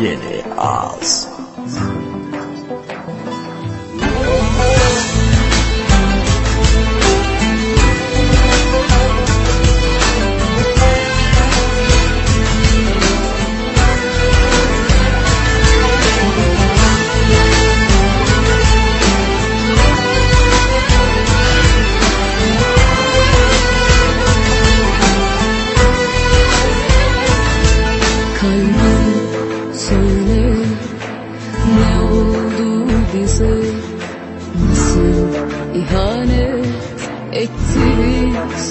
yeni ağız. İhanet etti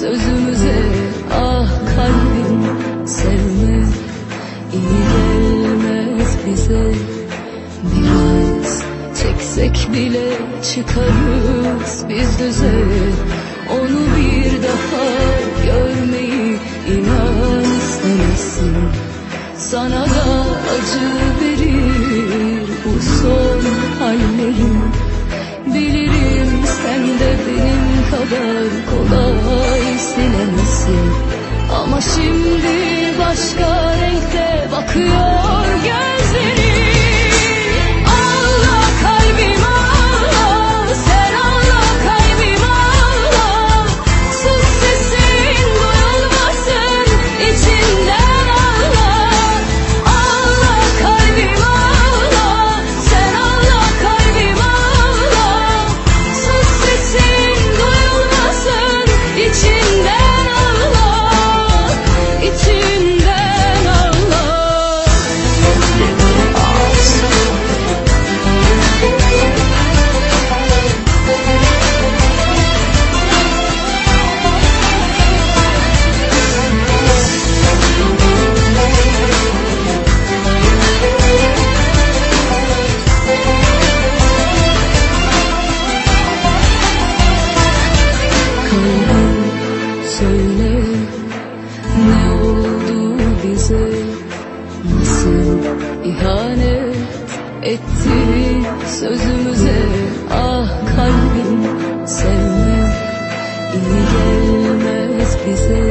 sözümüze Ah kalbim sevme iyi gelmez bize. Biraz çeksek bile çıkarız biz düze. Onu bir daha görmeyi inan istemezsin sana da acı verir bu son hallerim silemezsin Ama şimdi başka renkte bakıyor gözlerin etti sözümüze. Ah kalbim sevme iyi gelmez bize.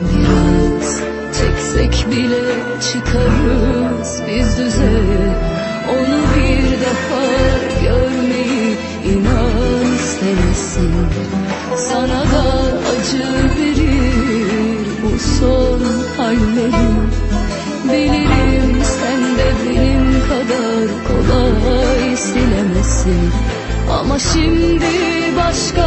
Biraz çeksek bile çıkarız biz düze. Onu bir daha görmeyi inan istemezsin Sana da acı verir bu son hallerim. Bilirim Ama şimdi başka